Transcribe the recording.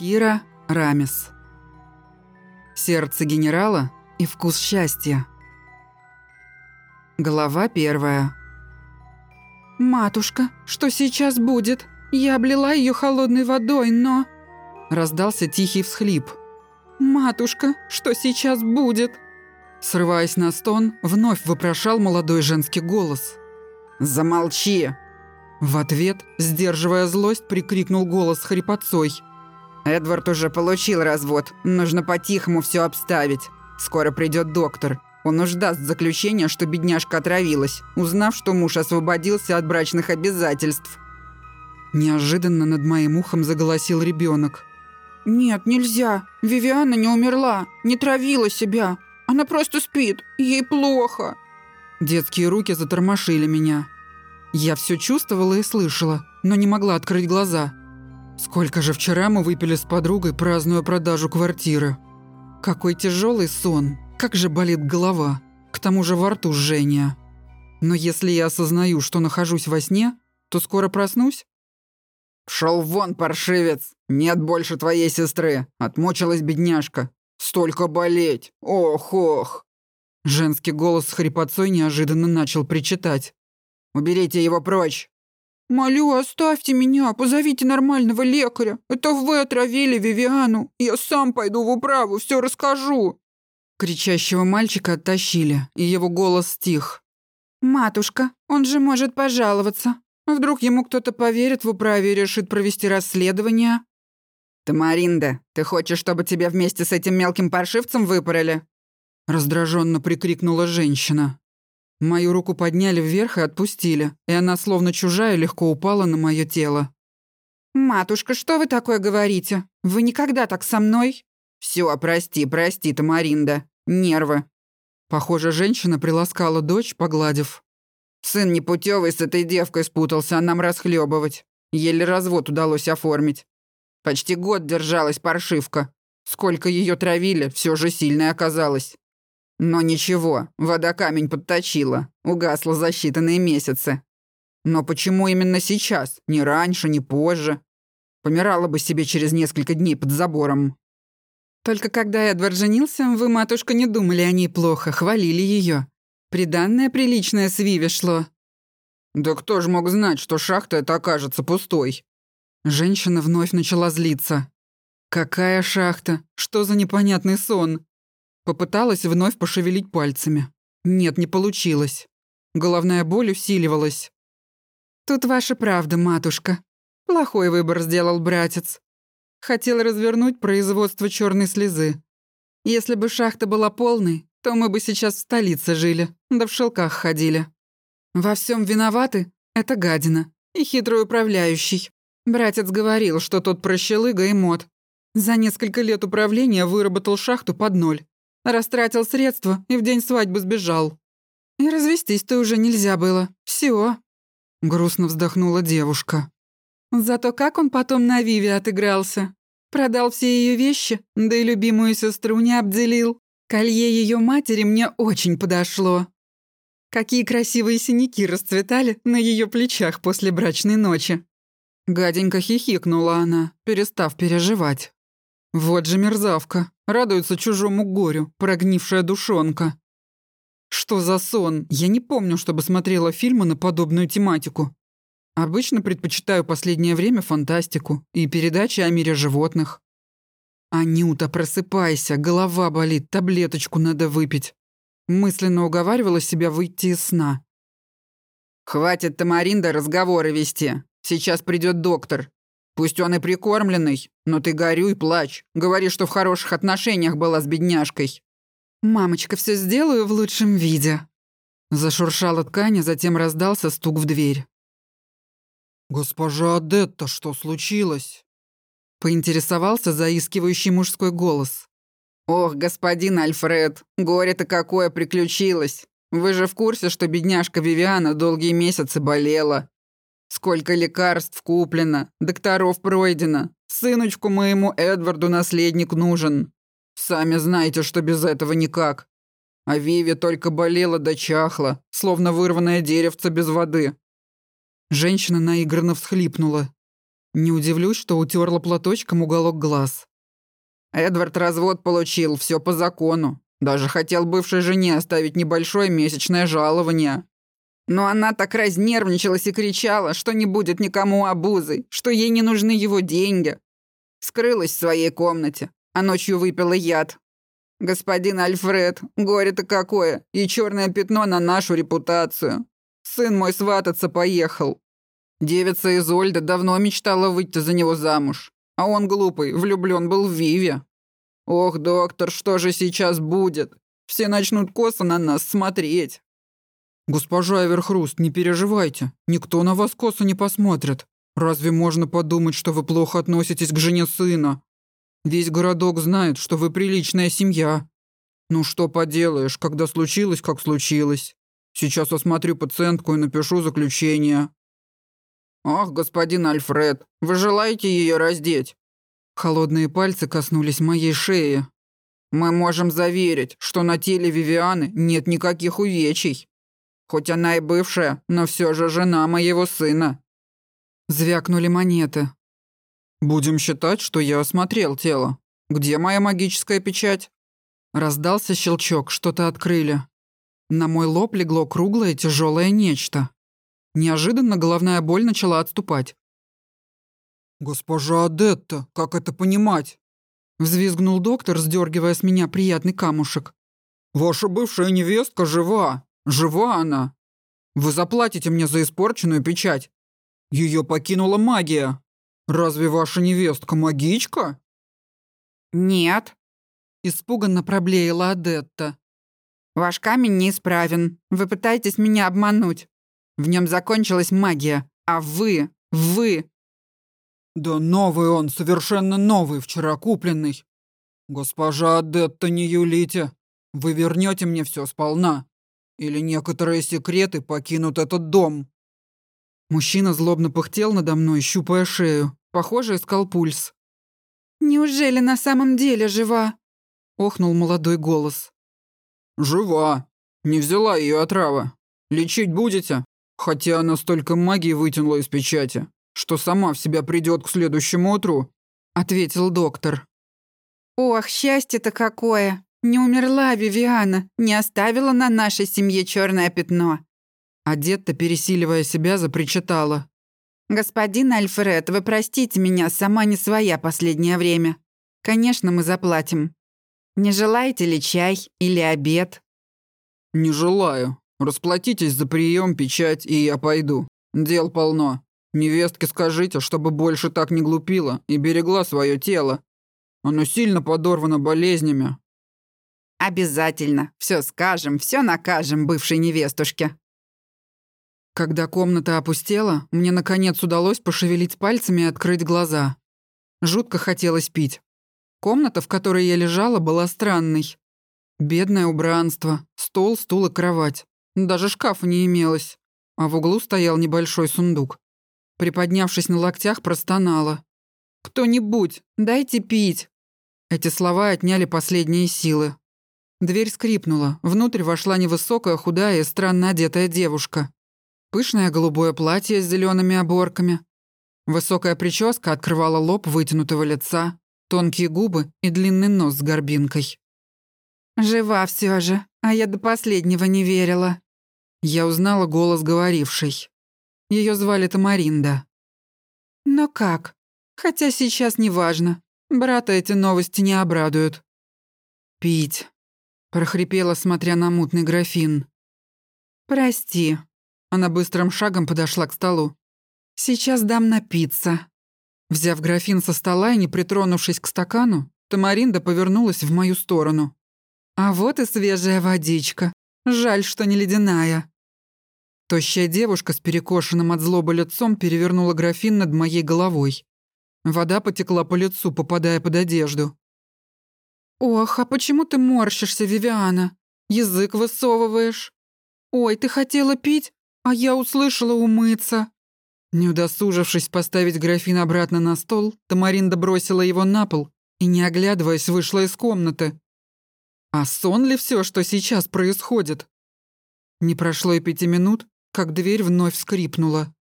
Кира Рамис. Сердце генерала и вкус счастья. Глава первая. «Матушка, что сейчас будет? Я облила ее холодной водой, но...» Раздался тихий всхлип. «Матушка, что сейчас будет?» Срываясь на стон, вновь вопрошал молодой женский голос. «Замолчи!» В ответ, сдерживая злость, прикрикнул голос хрипотцой. «Эдвард уже получил развод. Нужно по-тихому все обставить. Скоро придет доктор. Он уж даст заключение, что бедняжка отравилась, узнав, что муж освободился от брачных обязательств». Неожиданно над моим ухом заголосил ребенок. «Нет, нельзя. Вивиана не умерла, не травила себя. Она просто спит, ей плохо». Детские руки затормошили меня. Я все чувствовала и слышала, но не могла открыть глаза. Сколько же вчера мы выпили с подругой, празднуя продажу квартиры. Какой тяжелый сон, как же болит голова. К тому же во рту жжение. Но если я осознаю, что нахожусь во сне, то скоро проснусь? «Шел вон, паршивец! Нет больше твоей сестры! Отмучилась бедняжка! Столько болеть! Ох-ох!» Женский голос с хрипотцой неожиданно начал причитать. «Уберите его прочь!» «Молю, оставьте меня, позовите нормального лекаря. Это вы отравили Вивиану. Я сам пойду в управу, все расскажу». Кричащего мальчика оттащили, и его голос стих. «Матушка, он же может пожаловаться. Вдруг ему кто-то поверит в управе и решит провести расследование?» «Тамаринда, ты хочешь, чтобы тебя вместе с этим мелким паршивцем выпороли?» Раздраженно прикрикнула женщина. Мою руку подняли вверх и отпустили, и она, словно чужая, легко упала на мое тело. «Матушка, что вы такое говорите? Вы никогда так со мной?» «Все, прости, прости, Тамаринда. Нервы». Похоже, женщина приласкала дочь, погладив. «Сын непутевый с этой девкой спутался, а нам расхлебывать. Еле развод удалось оформить. Почти год держалась паршивка. Сколько ее травили, все же сильной оказалась. Но ничего, вода камень подточила, угасла за считанные месяцы. Но почему именно сейчас? Ни раньше, ни позже. Помирала бы себе через несколько дней под забором. Только когда Эдвард женился, вы, матушка, не думали о ней плохо, хвалили ее. Приданное приличное с Виви шло. Да кто ж мог знать, что шахта эта окажется пустой? Женщина вновь начала злиться. Какая шахта? Что за непонятный сон? Попыталась вновь пошевелить пальцами. Нет, не получилось. Головная боль усиливалась. «Тут ваша правда, матушка. Плохой выбор сделал братец. Хотел развернуть производство черной слезы. Если бы шахта была полной, то мы бы сейчас в столице жили, да в шелках ходили. Во всем виноваты — это гадина и хитрый управляющий. Братец говорил, что тот прощелыга и мод. За несколько лет управления выработал шахту под ноль. Растратил средства и в день свадьбы сбежал. И развестись-то уже нельзя было. Все. Грустно вздохнула девушка. Зато как он потом на Виве отыгрался. Продал все ее вещи, да и любимую сестру не обделил. Колье ее матери мне очень подошло. Какие красивые синяки расцветали на ее плечах после брачной ночи. Гаденько хихикнула она, перестав переживать. Вот же мерзавка. Радуется чужому горю, прогнившая душонка. Что за сон? Я не помню, чтобы смотрела фильмы на подобную тематику. Обычно предпочитаю последнее время фантастику и передачи о мире животных. «Анюта, просыпайся, голова болит, таблеточку надо выпить». Мысленно уговаривала себя выйти из сна. «Хватит, Тамаринда, разговоры вести. Сейчас придет доктор. Пусть он и прикормленный, но ты горюй, плачь. Говори, что в хороших отношениях была с бедняжкой». «Мамочка, все сделаю в лучшем виде». Зашуршала ткань, а затем раздался стук в дверь. «Госпожа Адетта, что случилось?» Поинтересовался заискивающий мужской голос. «Ох, господин Альфред, горе-то какое приключилось. Вы же в курсе, что бедняжка Вивиана долгие месяцы болела. Сколько лекарств куплено, докторов пройдено. Сыночку моему Эдварду наследник нужен. Сами знаете, что без этого никак. А Виви только болела да чахла, словно вырванное деревце без воды. Женщина наигранно всхлипнула. Не удивлюсь, что утерла платочком уголок глаз. Эдвард развод получил, все по закону. Даже хотел бывшей жене оставить небольшое месячное жалование. Но она так разнервничалась и кричала, что не будет никому обузой, что ей не нужны его деньги. Скрылась в своей комнате, а ночью выпила яд. Господин Альфред, горе-то какое, и черное пятно на нашу репутацию. Сын мой свататься поехал. Девица Изольда давно мечтала выйти за него замуж, а он глупый, влюблен был в Виве. Ох, доктор, что же сейчас будет? Все начнут косо на нас смотреть. Госпожа Эверхруст, не переживайте, никто на вас косо не посмотрит. Разве можно подумать, что вы плохо относитесь к жене сына? Весь городок знает, что вы приличная семья. Ну что поделаешь, когда случилось, как случилось. Сейчас осмотрю пациентку и напишу заключение. Ах, господин Альфред, вы желаете ее раздеть? Холодные пальцы коснулись моей шеи. Мы можем заверить, что на теле Вивианы нет никаких увечий. Хоть она и бывшая, но все же жена моего сына. Звякнули монеты. «Будем считать, что я осмотрел тело. Где моя магическая печать?» Раздался щелчок, что-то открыли. На мой лоб легло круглое тяжелое нечто. Неожиданно головная боль начала отступать. «Госпожа Адетта, как это понимать?» Взвизгнул доктор, сдергивая с меня приятный камушек. «Ваша бывшая невестка жива. Жива она. Вы заплатите мне за испорченную печать. Ее покинула магия. Разве ваша невестка магичка?» «Нет», — испуганно проблеяла Адетта. «Ваш камень неисправен. Вы пытаетесь меня обмануть. В нем закончилась магия. А вы, вы...» «Да новый он, совершенно новый, вчера купленный. Госпожа Адетта, не юлите. Вы вернете мне все сполна. Или некоторые секреты покинут этот дом». Мужчина злобно пыхтел надо мной, щупая шею. Похоже, искал пульс. «Неужели на самом деле жива?» — охнул молодой голос. «Жива. Не взяла ее отрава. Лечить будете? Хотя она столько магии вытянула из печати, что сама в себя придет к следующему утру», — ответил доктор. «Ох, счастье-то какое! Не умерла Вивиана, не оставила на нашей семье черное пятно!» Адетта, пересиливая себя, запричитала. «Господин Альфред, вы простите меня, сама не своя последнее время. Конечно, мы заплатим. Не желаете ли чай или обед?» «Не желаю. Расплатитесь за прием, печать, и я пойду. Дел полно. Невестке скажите, чтобы больше так не глупила и берегла свое тело. Оно сильно подорвано болезнями». «Обязательно. Все скажем, все накажем бывшей невестушке», когда комната опустела, мне наконец удалось пошевелить пальцами и открыть глаза. Жутко хотелось пить. Комната, в которой я лежала, была странной. Бедное убранство, стол, стул и кровать. Даже шкафа не имелось. А в углу стоял небольшой сундук. Приподнявшись на локтях, простонала. «Кто-нибудь, дайте пить!» Эти слова отняли последние силы. Дверь скрипнула. Внутрь вошла невысокая, худая и странно одетая девушка. Пышное голубое платье с зелеными оборками. Высокая прическа открывала лоб вытянутого лица, тонкие губы и длинный нос с горбинкой. «Жива все же, а я до последнего не верила». Я узнала голос говорившей. Ее звали Тамаринда. «Но как? Хотя сейчас не важно. Брата эти новости не обрадуют». «Пить», — прохрипела, смотря на мутный графин. «Прости», она быстрым шагом подошла к столу. «Сейчас дам напиться». Взяв графин со стола и не притронувшись к стакану, Тамаринда повернулась в мою сторону. «А вот и свежая водичка. Жаль, что не ледяная». Тощая девушка с перекошенным от злобы лицом перевернула графин над моей головой. Вода потекла по лицу, попадая под одежду. «Ох, а почему ты морщишься, Вивиана? Язык высовываешь. Ой, ты хотела пить? А я услышала умыться. Не удосужившись поставить графин обратно на стол, Тамаринда бросила его на пол и, не оглядываясь, вышла из комнаты. А сон ли все, что сейчас происходит? Не прошло и пяти минут, как дверь вновь скрипнула.